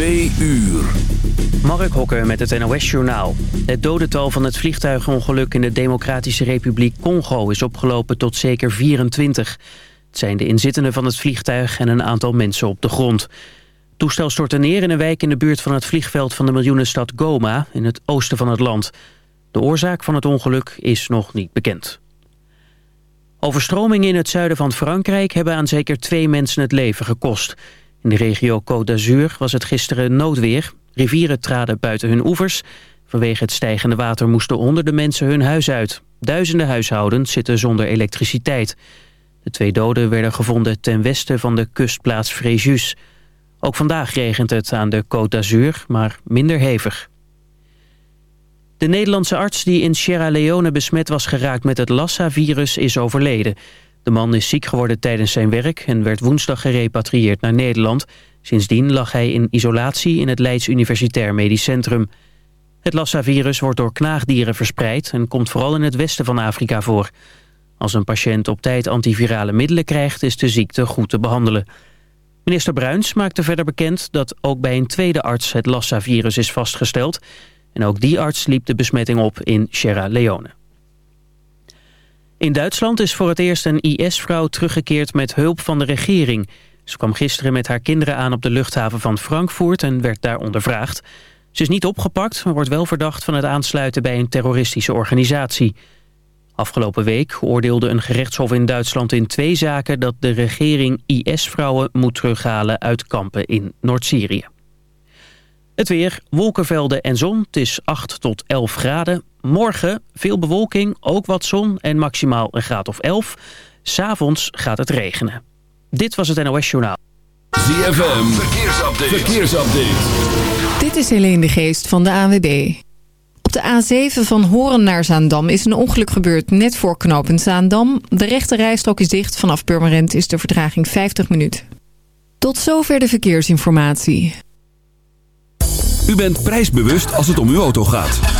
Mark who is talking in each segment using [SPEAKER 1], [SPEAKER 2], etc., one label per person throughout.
[SPEAKER 1] Twee uur.
[SPEAKER 2] Mark Hokker met het NOS-journaal. Het dodental van het vliegtuigongeluk in de Democratische Republiek Congo is opgelopen tot zeker 24. Het zijn de inzittenden van het vliegtuig en een aantal mensen op de grond. Het toestel stortte neer in een wijk in de buurt van het vliegveld van de miljoenenstad Goma in het oosten van het land. De oorzaak van het ongeluk is nog niet bekend. Overstromingen in het zuiden van Frankrijk hebben aan zeker twee mensen het leven gekost. In de regio Côte d'Azur was het gisteren noodweer. Rivieren traden buiten hun oevers. Vanwege het stijgende water moesten honderden mensen hun huis uit. Duizenden huishoudens zitten zonder elektriciteit. De twee doden werden gevonden ten westen van de kustplaats Fréjus. Ook vandaag regent het aan de Côte d'Azur, maar minder hevig. De Nederlandse arts die in Sierra Leone besmet was geraakt met het Lassa-virus is overleden. De man is ziek geworden tijdens zijn werk en werd woensdag gerepatrieerd naar Nederland. Sindsdien lag hij in isolatie in het Leids Universitair Medisch Centrum. Het Lassa-virus wordt door knaagdieren verspreid en komt vooral in het westen van Afrika voor. Als een patiënt op tijd antivirale middelen krijgt, is de ziekte goed te behandelen. Minister Bruins maakte verder bekend dat ook bij een tweede arts het Lassa-virus is vastgesteld. En ook die arts liep de besmetting op in Sierra Leone. In Duitsland is voor het eerst een IS-vrouw teruggekeerd met hulp van de regering. Ze kwam gisteren met haar kinderen aan op de luchthaven van Frankfurt en werd daar ondervraagd. Ze is niet opgepakt, maar wordt wel verdacht van het aansluiten bij een terroristische organisatie. Afgelopen week oordeelde een gerechtshof in Duitsland in twee zaken... dat de regering IS-vrouwen moet terughalen uit kampen in Noord-Syrië. Het weer, wolkenvelden en zon. Het is 8 tot 11 graden. Morgen veel bewolking, ook wat zon en maximaal een graad of 11. S'avonds gaat het regenen. Dit was het NOS Journaal.
[SPEAKER 1] ZFM, verkeersupdate. verkeersupdate.
[SPEAKER 3] Dit is Helene de Geest van de AWB. Op de A7 van Horen naar Zaandam is een ongeluk gebeurd net voor knooppunt Zaandam. De rechte rijstrook is dicht. Vanaf Purmerend is de vertraging 50 minuten. Tot zover de verkeersinformatie.
[SPEAKER 1] U bent prijsbewust als het om uw auto gaat.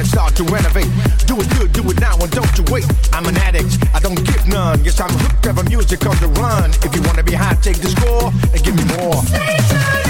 [SPEAKER 4] And let it start to renovate. Do it good, do it now, and don't you wait. I'm an addict, I don't give none. Yes, I'm hooked, ever music on the run. If you wanna be high, take the score and give me more.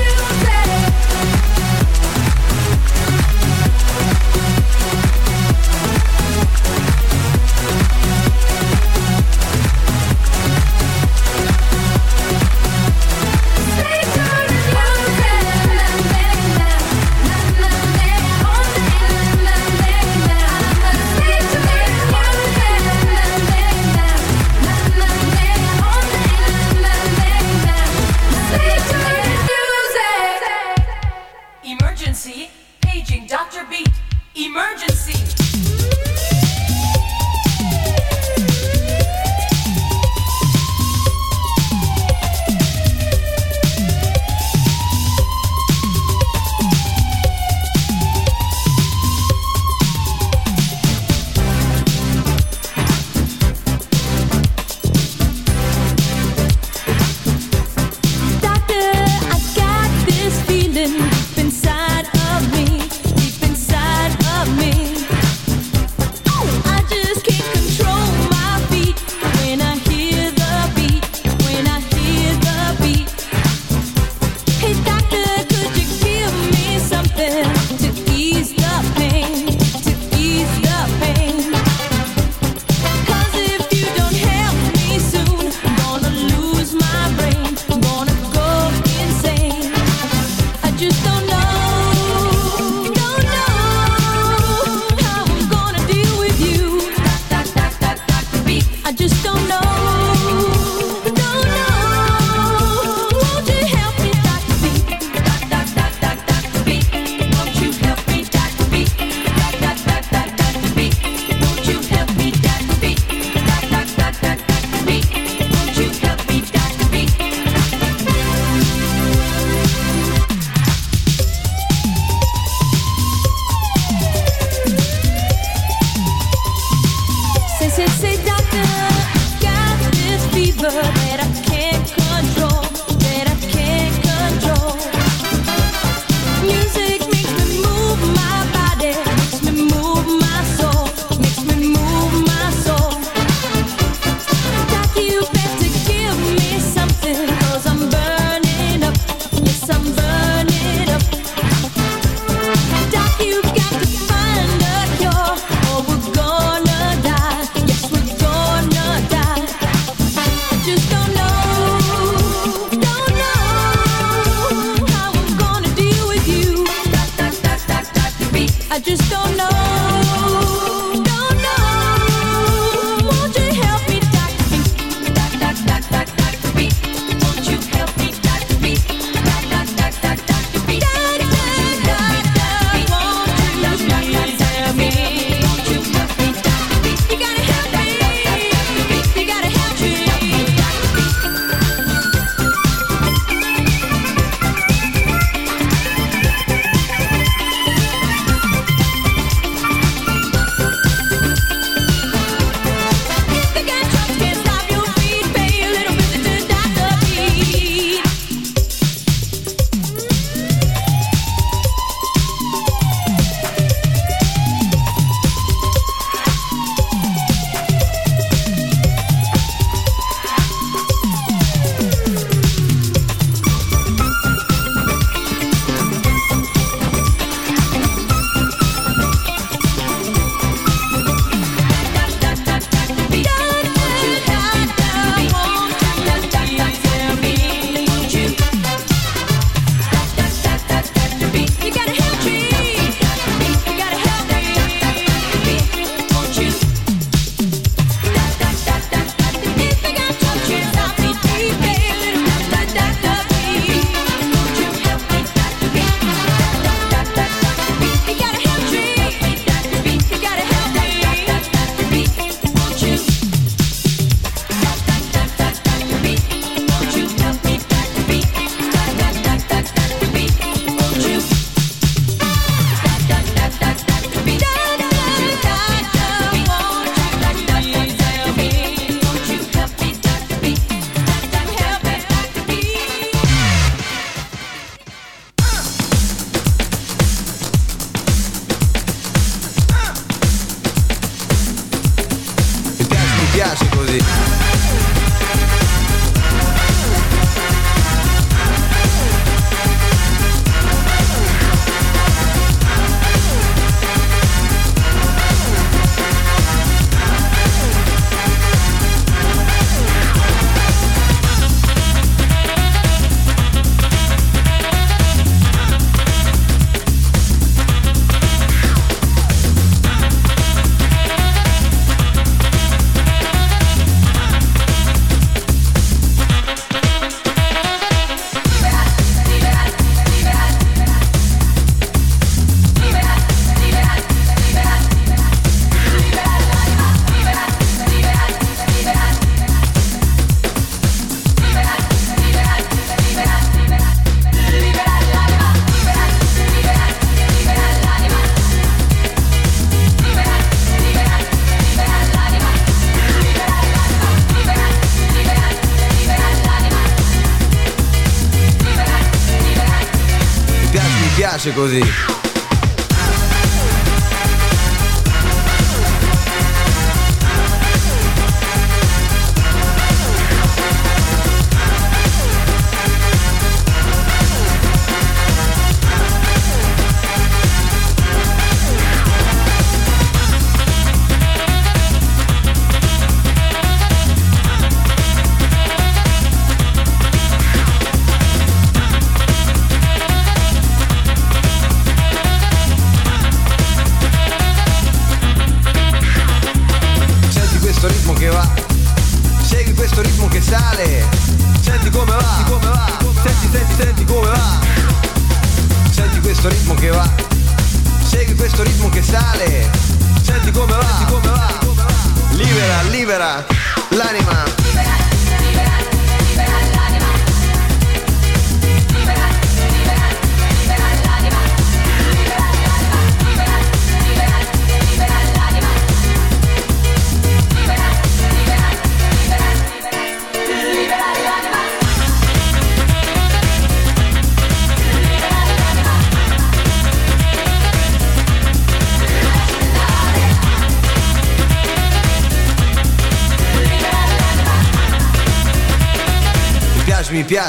[SPEAKER 5] piace
[SPEAKER 6] così.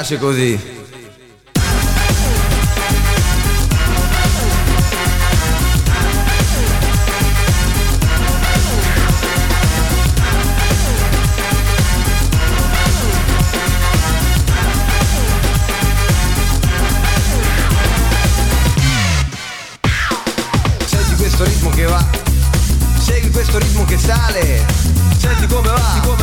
[SPEAKER 6] piace così. Segui questo ritmo che va, segui questo ritmo che sale, senti come va, senti come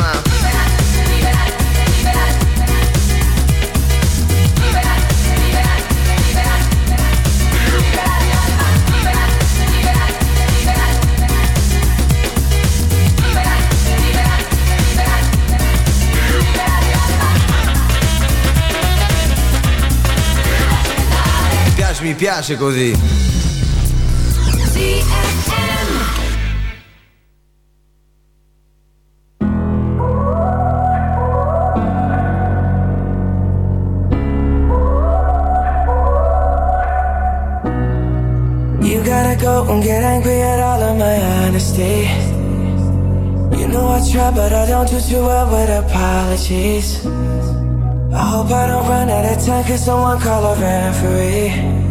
[SPEAKER 6] Mi piace così.
[SPEAKER 7] You gotta go and get angry at all of my honesty. You know I try, but I don't do too well with apologies. I hope I don't run out of time, cause someone call a referee.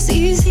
[SPEAKER 8] Was easy.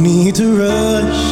[SPEAKER 9] Need to rush.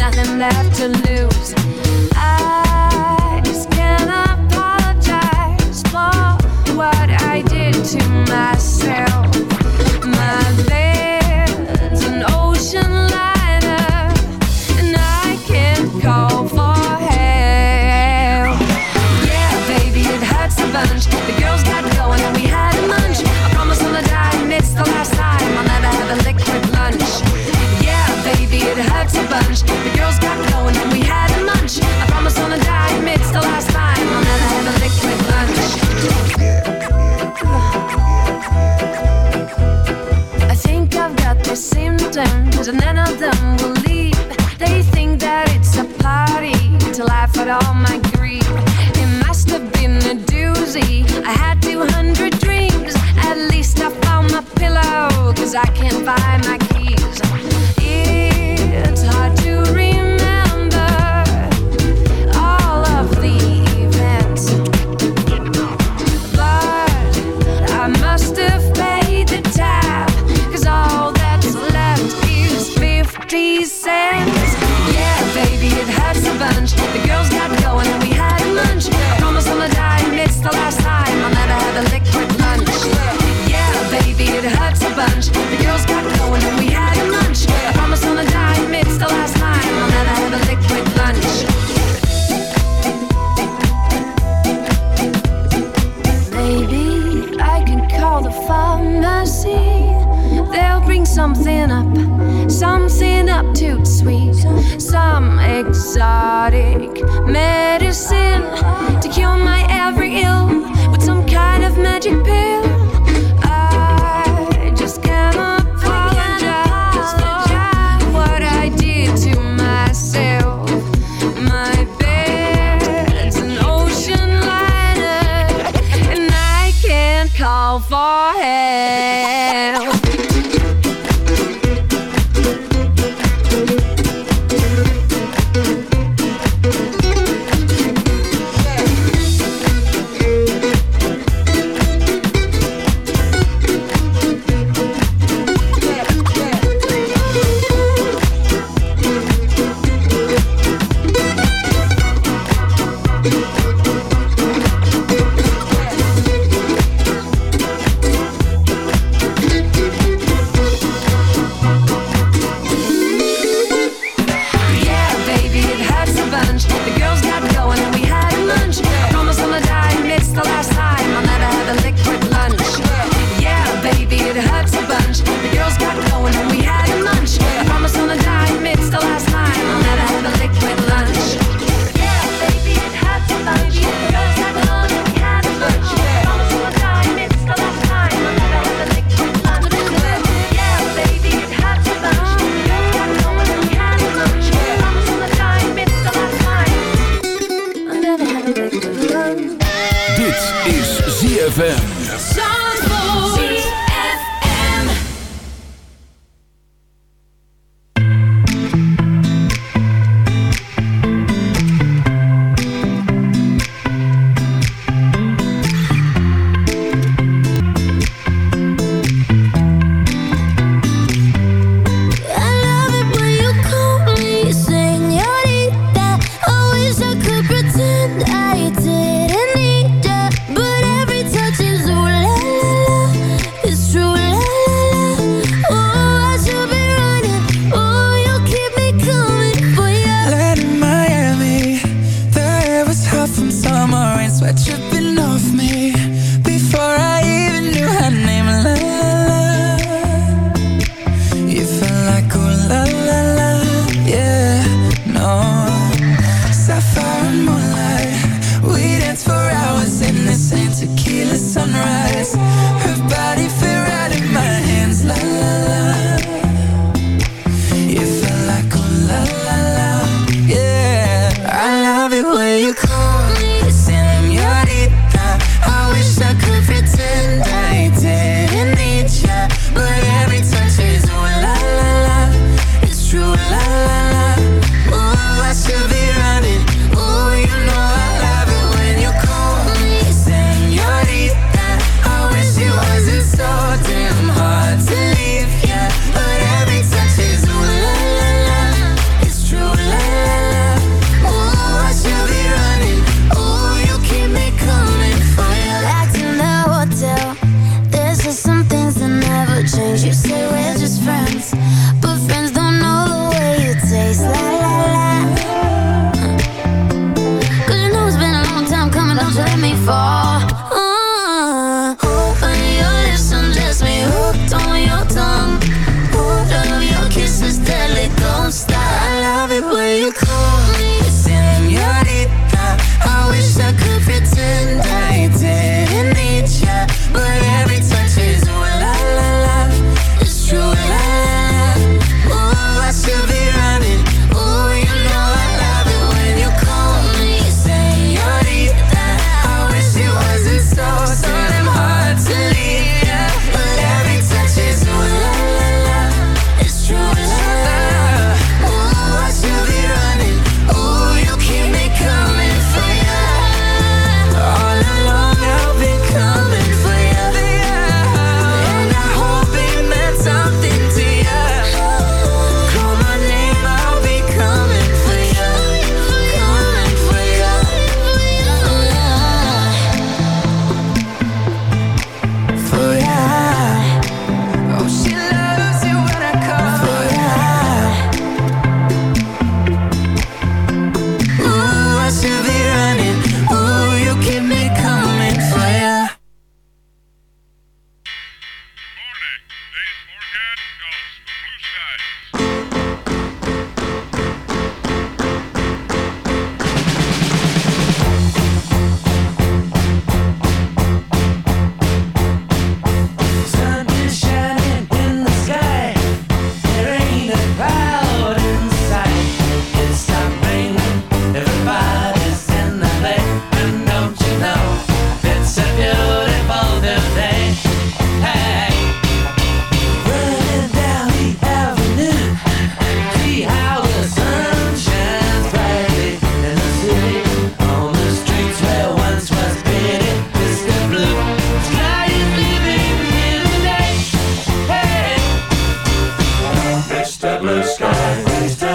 [SPEAKER 10] Nothing left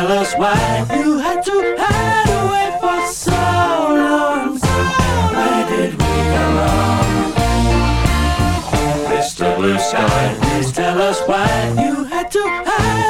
[SPEAKER 11] tell
[SPEAKER 12] us why you had to hide away for so long. So. Where did we go wrong? Mr. Blue Sky, please tell us why you had to hide.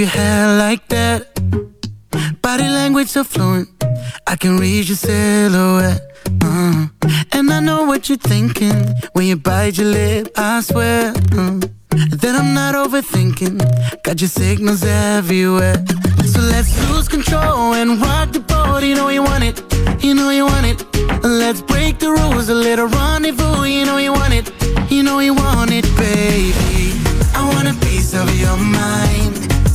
[SPEAKER 13] Your
[SPEAKER 7] hair like
[SPEAKER 6] that.
[SPEAKER 11] Body language so fluent, I can read your silhouette. uh And I know what you're thinking when you bite your lip. I swear uh, that I'm not overthinking. Got your signals everywhere. So let's lose control and rock the boat. You know you want it, you know you want it. Let's break the rules, a little rendezvous. You know you want it, you know you want it, baby. I want a piece of your mind.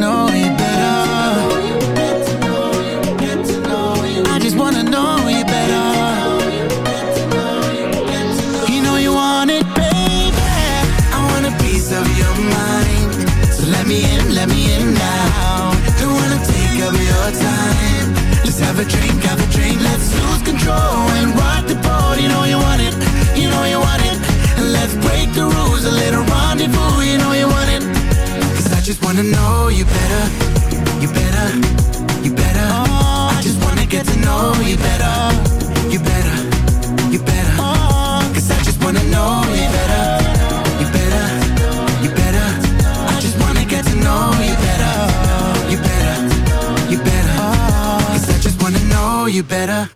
[SPEAKER 11] Know you better.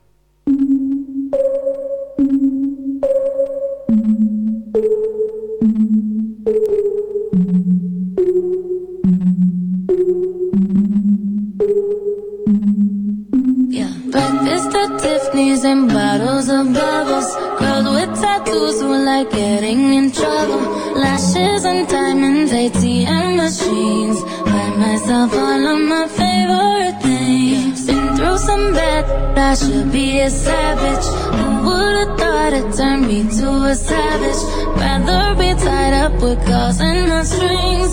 [SPEAKER 5] Tiffany's and bottles of bubbles. Girls with tattoos who like getting in trouble. Lashes and diamonds, ATM machines. Buy myself all of my favorite some I should be a savage. Who would've thought it turned me to a savage? Rather be tied up with calls and the strings.